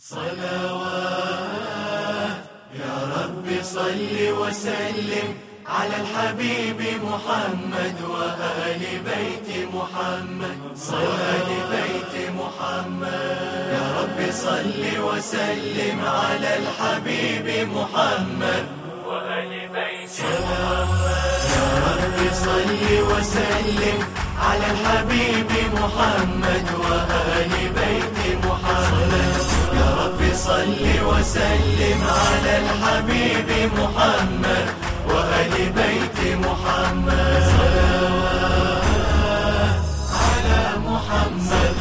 صلوات يا رب صل وسلم على الحبيب محمد وآل بيت محمد. وآل بيت محمد. يا رب صل وسلم على الحبيب محمد. وآل بيت محمد. يا رب صل وسلم على الحبيب محمد. الحبيب محمد وآل بيت محمد. على محمد.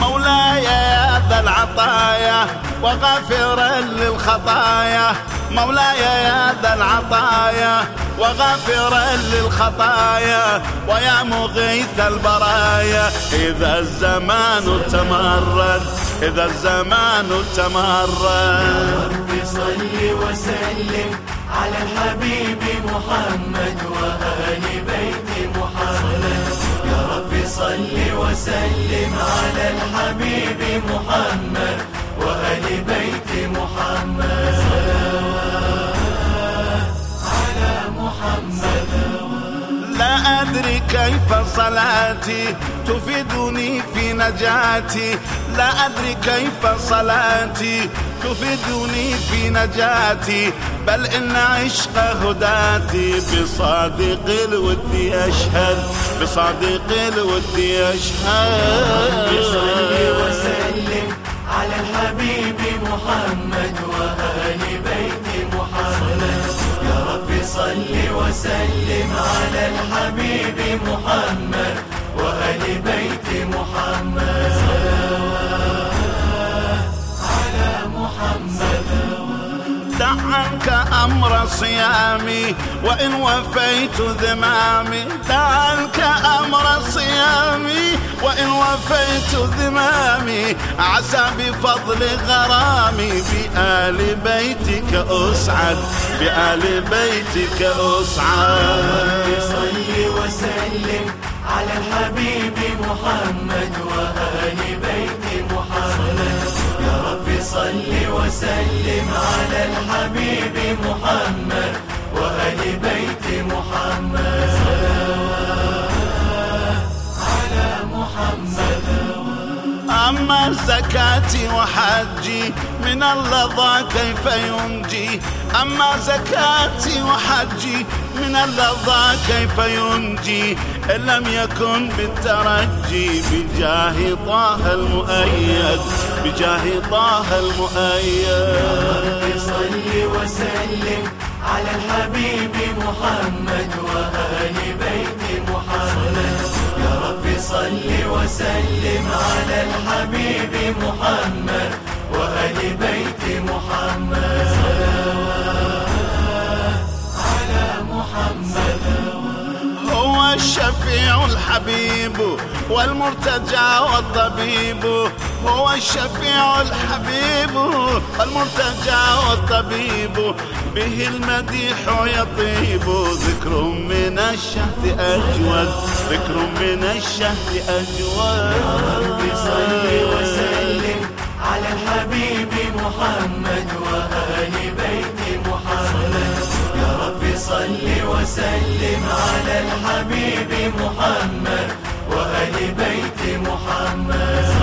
مولاي يا ذا العطايا وغافرا للخطايا. مولاي يا ذا العطايا وغافرا للخطايا. ويا مغيث البرايا إذا الزمان تمرد إذا الزمان تمرد. رب صل وسلم على الحبيب محمد وآل بيت محمد. يا صل وسلم على الحبيب محمد وآل بيت محمد. أدري كيف صلاتي؟ تفيدني في نجاتي. لا أدري كيف صلاتي؟ تفيدني في نجاتي. بل إن عشق هداتي بصادق الود يشهد بصادق الود صل يشهد وسلم على الحبيب محمد وآل بيت محمد. يا رب صل وسلم على الحبيب محمد وآل بيت محمد. على محمد. دع عنك أمر صيامي وإن وفيت ذمامي. دع عنك أمر صيامي وإن وفيت ذمامي. عسى بفضل غرامي بآل بيتك أسعد. بآل بيتك أسعد. صل وسلم على الحبيب محمد وآل بيت محمد. يا رب صل وسلم على الحبيب محمد. أما زكاتي وحجي من اللظى كيف ينجي. أما زكاتي وحجي من اللظى كيف ينجي. إن لم يكن بالترجي بجاه طه المؤيد. بجاه طه المؤيد. صل وسلم على الحبيب محمد وآل بيت محمد. يا رب صل وسلم على الحبيب محمد وآل بيت محمد. الشفيع الحبيب والمرتجى والطبيب. هو الشفيع الحبيب والمرتجى والطبيب. به المديح يطيب. ذكر من الشهد أجود. ذكر من الشهد رب صل أجود. وسلم على الحبيب محمد وآل بيت محمد يا رب صل وسلم على الحبيب محمد وآل بيت محمد.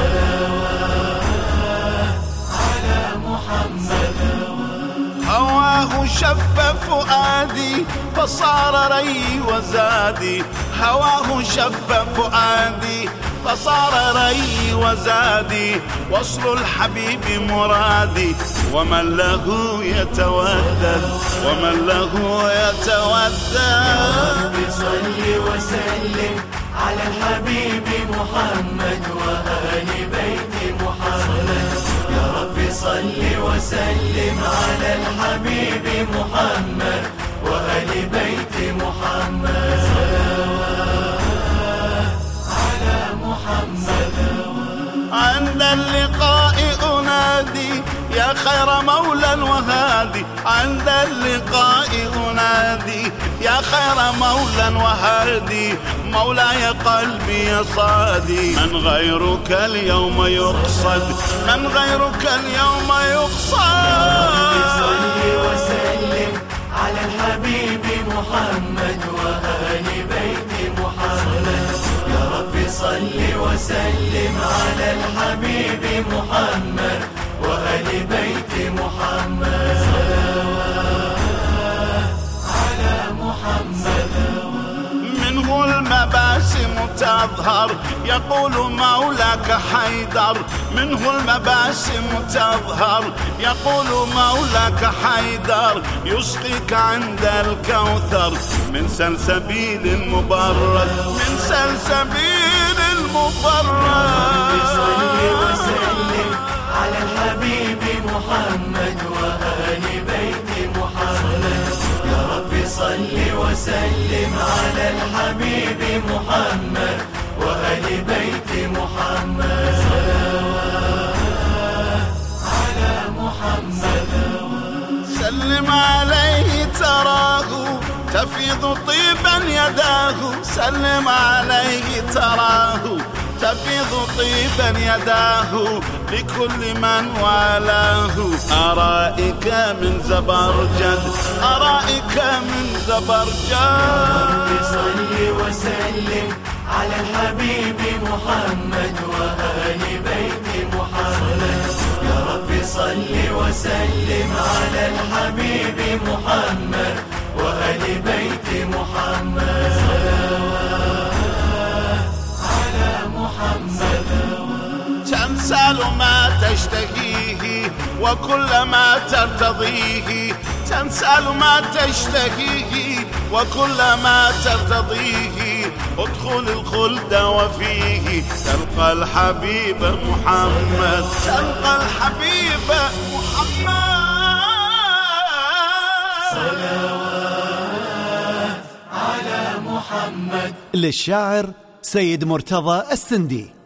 شف فؤادي فصار ري وزادي. هواه شف فؤادي فصار ري وزادي. وصل الحبيب مرادي. ومن له يتودد. ومن له يتودد. صل وسلم على الحبيب محمد وآل بيت محمد. صل وسلم على الحبيب محمد وآل بيت محمد. على محمد. عند اللقاء أنادي يا خير مولى وهادي عند اللقاء أنادي يا خير مولى وهادي مولاي قلبي صادي. من غيرك اليوم يقصد. من غيرك اليوم يقصد. صل وسلم على الحبيب محمد وآل بيت محمد يا رب صل وسلم على الحبيب محمد. تظهر يقول مولاك حيدر منه المباسم تظهر. يقول مولاك حيدر يسقيك عند الكوثر. من سلسبيل مبرد من سلسبيل مبرد صل وسلم على الحبيب محمد وآل بيت محمد يا رب صل وسلم على الحبيب محمد تفيض طيبا يداه سلم عليه تراه. تفيض طيبا يداه لكل من والاه. أرائك من زبرجد أرائك من زبرجد صل وسلم على الحبيب محمد وآل بيت محمد. يا رب صل وسلم على الحبيب محمد وآل بيت محمد. على محمد تنسال ما تشتهيه وكل ما ترتضيه تنسال ما تشتهيه وكل ما ترتضيه. ادخل الخلد وفيه تلقى الحبيب محمد. تلقى الحبيب محمد. محمد. للشاعر سيد مرتضى السندي.